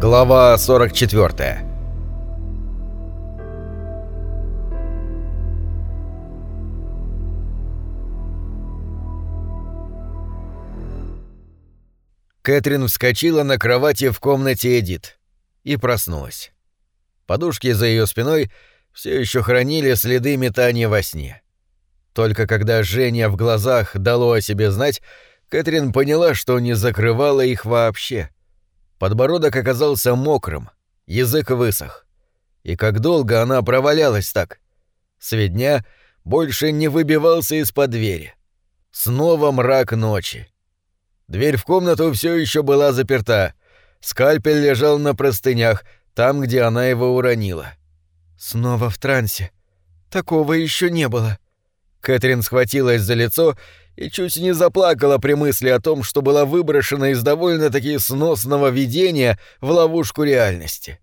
Глава 44 Кэтрин вскочила на кровати в комнате Эдит и проснулась. Подушки за ее спиной все еще хранили следы метания во сне. Только когда Женя в глазах дало о себе знать, Кэтрин поняла, что не закрывала их вообще. Подбородок оказался мокрым, язык высох. И как долго она провалялась так? Сведня больше не выбивался из-под двери. Снова мрак ночи. Дверь в комнату все еще была заперта. Скальпель лежал на простынях, там, где она его уронила. Снова в трансе. Такого еще не было. Кэтрин схватилась за лицо и чуть не заплакала при мысли о том, что была выброшена из довольно-таки сносного видения в ловушку реальности.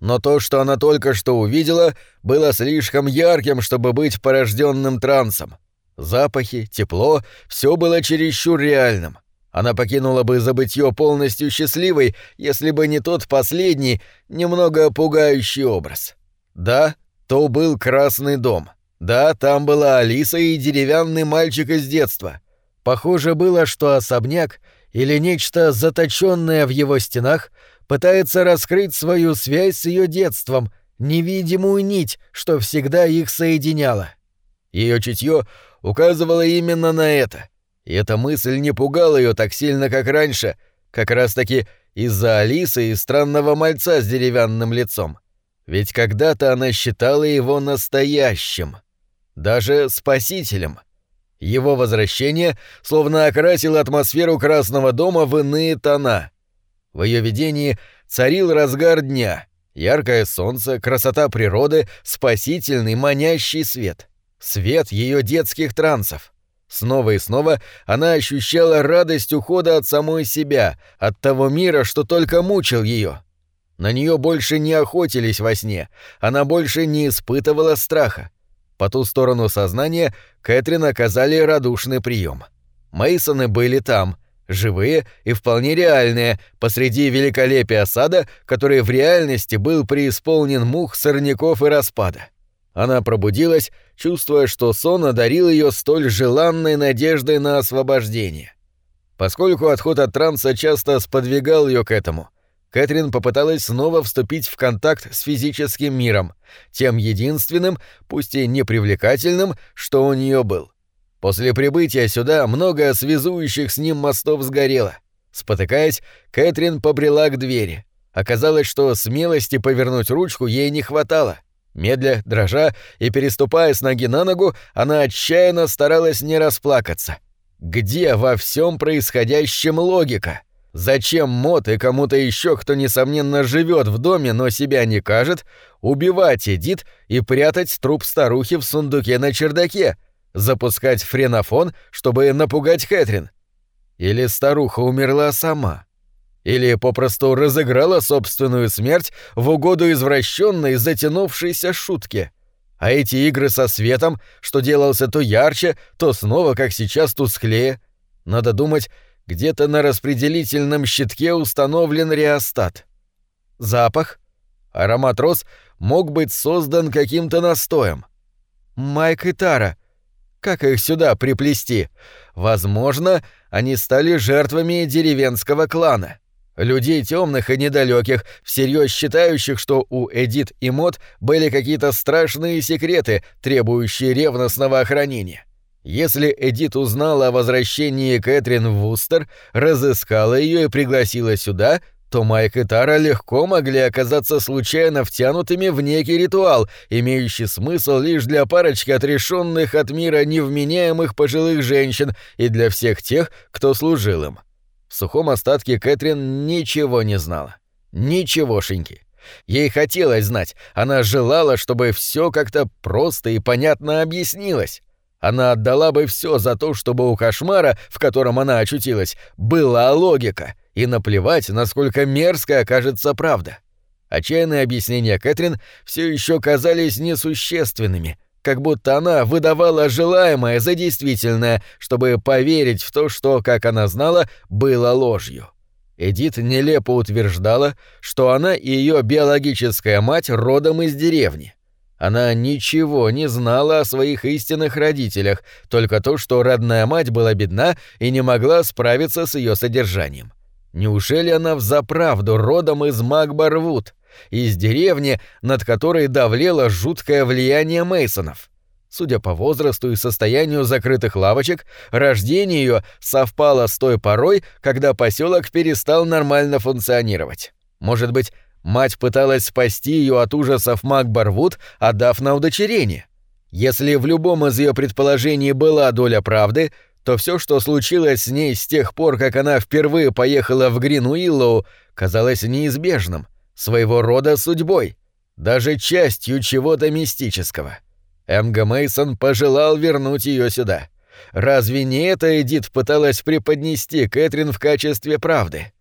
Но то, что она только что увидела, было слишком ярким, чтобы быть порожденным трансом. Запахи, тепло — все было чересчур реальным. Она покинула бы забытье полностью счастливой, если бы не тот последний, немного пугающий образ. Да, то был Красный дом. Да, там была Алиса и деревянный мальчик из детства. Похоже было, что особняк или нечто заточенное в его стенах пытается раскрыть свою связь с ее детством, невидимую нить, что всегда их соединяло. Ее чутье указывало именно на это — и эта мысль не пугала ее так сильно, как раньше, как раз-таки из-за Алисы и странного мальца с деревянным лицом. Ведь когда-то она считала его настоящим, даже спасителем. Его возвращение словно окрасило атмосферу Красного дома в иные тона. В ее видении царил разгар дня, яркое солнце, красота природы, спасительный манящий свет. Свет ее детских трансов. Снова и снова она ощущала радость ухода от самой себя, от того мира, что только мучил ее. На нее больше не охотились во сне, она больше не испытывала страха. По ту сторону сознания Кэтрин оказали радушный прием. Мейсоны были там, живые и вполне реальные, посреди великолепия сада, который в реальности был преисполнен мух, сорняков и распада. Она пробудилась, чувствуя, что сон одарил ее столь желанной надеждой на освобождение. Поскольку отход от транса часто сподвигал ее к этому, Кэтрин попыталась снова вступить в контакт с физическим миром, тем единственным, пусть и непривлекательным, что у нее был. После прибытия сюда много связующих с ним мостов сгорело. Спотыкаясь, Кэтрин побрела к двери. Оказалось, что смелости повернуть ручку ей не хватало — Медля, дрожа и переступая с ноги на ногу, она отчаянно старалась не расплакаться. Где во всем происходящем логика? Зачем Мот и кому-то еще, кто, несомненно, живет в доме, но себя не кажет, убивать Эдит и прятать труп старухи в сундуке на чердаке? Запускать френофон, чтобы напугать Кэтрин? Или старуха умерла сама? Или попросту разыграла собственную смерть в угоду извращенной затянувшейся шутке. А эти игры со светом, что делался то ярче, то снова, как сейчас, тусклее. Надо думать, где-то на распределительном щитке установлен реостат. Запах? Аромат роз мог быть создан каким-то настоем. Майк и Тара. Как их сюда приплести? Возможно, они стали жертвами деревенского клана. Людей темных и недалеких, всерьез считающих, что у Эдит и Мод были какие-то страшные секреты, требующие ревностного охранения. Если Эдит узнала о возвращении Кэтрин в Вустер, разыскала ее и пригласила сюда, то Майк и Тара легко могли оказаться случайно втянутыми в некий ритуал, имеющий смысл лишь для парочки отрешенных от мира невменяемых пожилых женщин и для всех тех, кто служил им. В сухом остатке Кэтрин ничего не знала. Ничегошеньки. Ей хотелось знать, она желала, чтобы все как-то просто и понятно объяснилось. Она отдала бы все за то, чтобы у кошмара, в котором она очутилась, была логика, и наплевать, насколько мерзко окажется правда. Отчаянные объяснения Кэтрин все еще казались несущественными, как будто она выдавала желаемое за действительное, чтобы поверить в то, что, как она знала, было ложью. Эдит нелепо утверждала, что она и ее биологическая мать родом из деревни. Она ничего не знала о своих истинных родителях, только то, что родная мать была бедна и не могла справиться с ее содержанием. Неужели она взаправду родом из Макбарвуд, из деревни, над которой давлело жуткое влияние Мейсонов? Судя по возрасту и состоянию закрытых лавочек, рождение ее совпало с той порой, когда поселок перестал нормально функционировать. Может быть, мать пыталась спасти ее от ужасов Макбарвуд, отдав на удочерение? Если в любом из ее предположений была доля правды, то все, что случилось с ней с тех пор, как она впервые поехала в Грин-Уиллоу, казалось неизбежным, своего рода судьбой, даже частью чего-то мистического. — Эмга Мейсон пожелал вернуть ее сюда. Разве не это Эдит пыталась преподнести Кэтрин в качестве правды?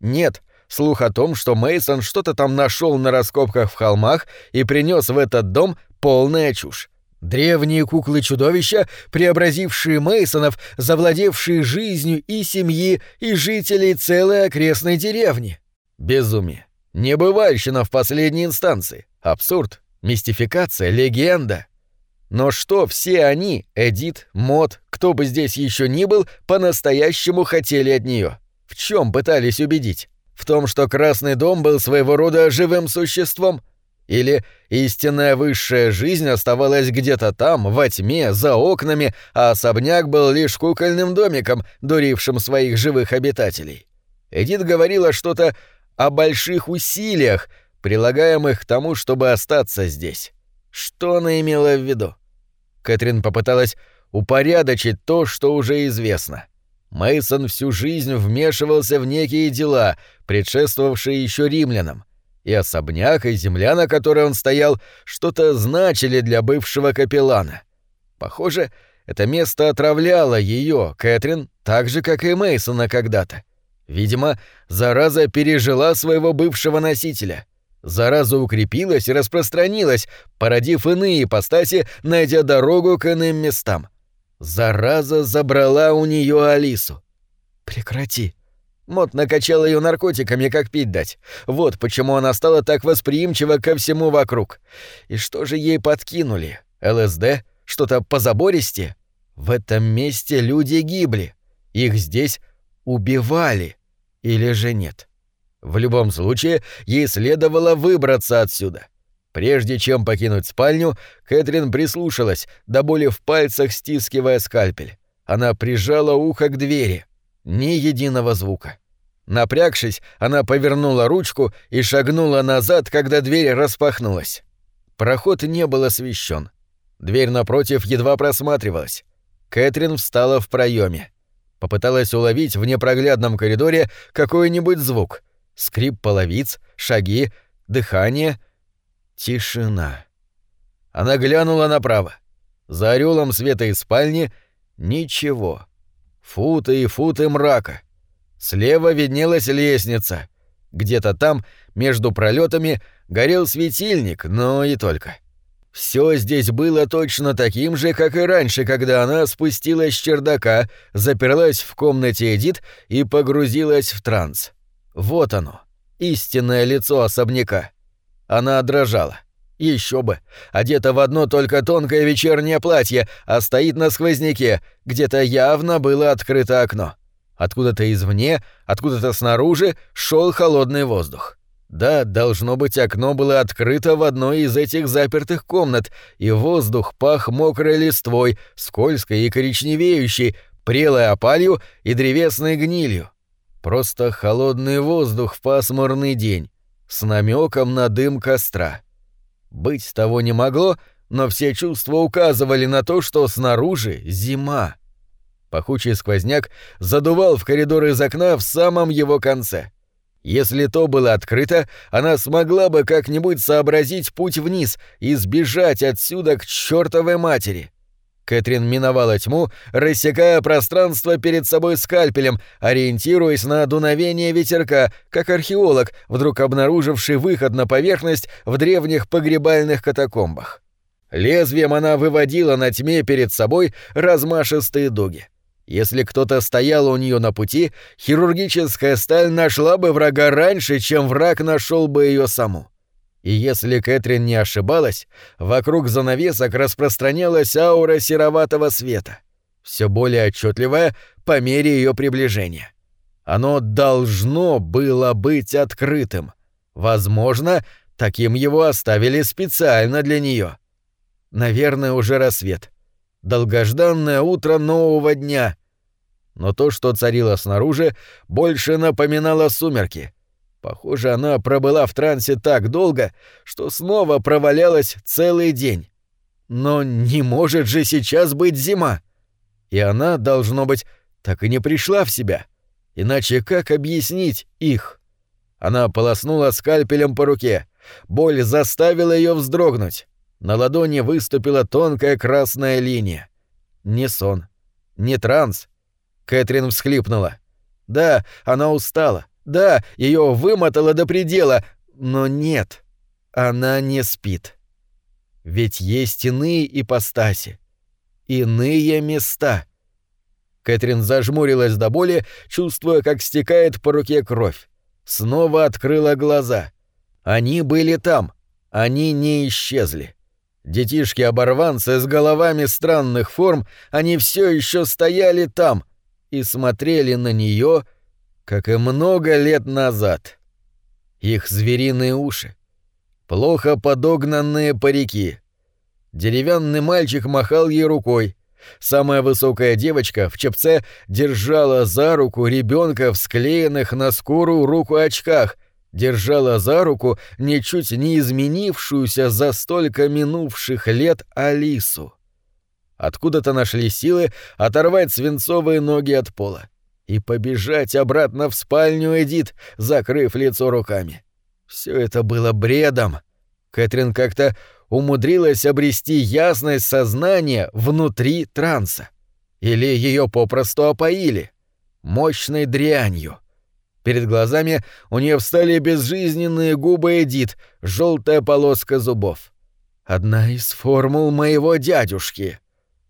Нет, слух о том, что Мейсон что-то там нашел на раскопках в холмах и принес в этот дом полная чушь. Древние куклы-чудовища, преобразившие Мейсонов, завладевшие жизнью и семьи, и жителей целой окрестной деревни. Безумие. Небывальщина в последней инстанции. Абсурд. Мистификация, легенда. Но что все они, Эдит, Мод, кто бы здесь еще ни был, по-настоящему хотели от нее? В чем пытались убедить? В том, что Красный дом был своего рода живым существом? Или истинная высшая жизнь оставалась где-то там, во тьме, за окнами, а особняк был лишь кукольным домиком, дурившим своих живых обитателей? Эдит говорила что-то о больших усилиях, прилагаемых к тому, чтобы остаться здесь. Что она имела в виду? Кэтрин попыталась упорядочить то, что уже известно. Мейсон всю жизнь вмешивался в некие дела, предшествовавшие еще римлянам. И особняк, и земля, на которой он стоял, что-то значили для бывшего капеллана. Похоже, это место отравляло ее, Кэтрин, так же, как и Мейсона когда-то. Видимо, зараза пережила своего бывшего носителя — Зараза укрепилась и распространилась, породив иные ипостаси, найдя дорогу к иным местам. Зараза забрала у нее Алису. «Прекрати». Мот накачал ее наркотиками, как пить дать. Вот почему она стала так восприимчива ко всему вокруг. И что же ей подкинули? ЛСД? Что-то позабористее? В этом месте люди гибли. Их здесь убивали. Или же нет?» В любом случае, ей следовало выбраться отсюда. Прежде чем покинуть спальню, Кэтрин прислушалась, до боли в пальцах стискивая скальпель. Она прижала ухо к двери. Ни единого звука. Напрягшись, она повернула ручку и шагнула назад, когда дверь распахнулась. Проход не был освещен. Дверь напротив едва просматривалась. Кэтрин встала в проеме. Попыталась уловить в непроглядном коридоре какой-нибудь звук — Скрип половиц, шаги, дыхание. Тишина. Она глянула направо. За орелом света из спальни ничего. Футы и футы мрака. Слева виднелась лестница. Где-то там, между пролетами, горел светильник, но и только. Все здесь было точно таким же, как и раньше, когда она спустилась с чердака, заперлась в комнате Эдит и погрузилась в транс. Вот оно, истинное лицо особняка. Она дрожала. Еще бы, одета в одно только тонкое вечернее платье, а стоит на сквозняке, где-то явно было открыто окно. Откуда-то извне, откуда-то снаружи шел холодный воздух. Да, должно быть, окно было открыто в одной из этих запертых комнат, и воздух пах мокрой листвой, скользкой и коричневеющей, прелой опалью и древесной гнилью. Просто холодный воздух в пасмурный день, с намеком на дым костра. Быть того не могло, но все чувства указывали на то, что снаружи зима. Пахучий сквозняк задувал в коридор из окна в самом его конце. Если то было открыто, она смогла бы как-нибудь сообразить путь вниз и сбежать отсюда к чертовой матери. Кэтрин миновала тьму, рассекая пространство перед собой скальпелем, ориентируясь на дуновение ветерка, как археолог, вдруг обнаруживший выход на поверхность в древних погребальных катакомбах. Лезвием она выводила на тьме перед собой размашистые дуги. Если кто-то стоял у нее на пути, хирургическая сталь нашла бы врага раньше, чем враг нашел бы ее саму. И если Кэтрин не ошибалась, вокруг занавесок распространялась аура сероватого света, все более отчетливая по мере ее приближения. Оно должно было быть открытым. Возможно, таким его оставили специально для нее. Наверное, уже рассвет. Долгожданное утро нового дня. Но то, что царило снаружи, больше напоминало сумерки. Похоже, она пробыла в трансе так долго, что снова провалялась целый день. Но не может же сейчас быть зима. И она, должно быть, так и не пришла в себя. Иначе как объяснить их? Она полоснула скальпелем по руке. Боль заставила ее вздрогнуть. На ладони выступила тонкая красная линия. Не сон, не транс. Кэтрин всхлипнула. Да, она устала. Да, ее вымотало до предела, но нет, она не спит. Ведь есть иные ипостаси, иные места. Кэтрин зажмурилась до боли, чувствуя, как стекает по руке кровь. Снова открыла глаза. Они были там, они не исчезли. Детишки-оборванцы с головами странных форм, они все еще стояли там и смотрели на нее, как и много лет назад. Их звериные уши, плохо подогнанные парики. Деревянный мальчик махал ей рукой. Самая высокая девочка в чепце держала за руку ребенка в склеенных на скорую руку очках, держала за руку ничуть не изменившуюся за столько минувших лет Алису. Откуда-то нашли силы оторвать свинцовые ноги от пола и побежать обратно в спальню Эдит, закрыв лицо руками. Все это было бредом. Кэтрин как-то умудрилась обрести ясность сознания внутри транса. Или ее попросту опоили. Мощной дрянью. Перед глазами у нее встали безжизненные губы Эдит, желтая полоска зубов. Одна из формул моего дядюшки.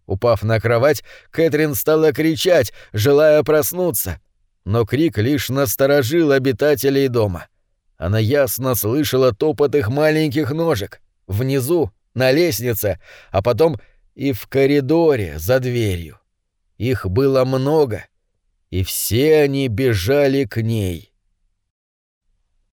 Упав на кровать, Кэтрин стала кричать, желая проснуться. Но крик лишь насторожил обитателей дома. Она ясно слышала топот их маленьких ножек. Внизу, на лестнице, а потом и в коридоре за дверью. Их было много, и все они бежали к ней.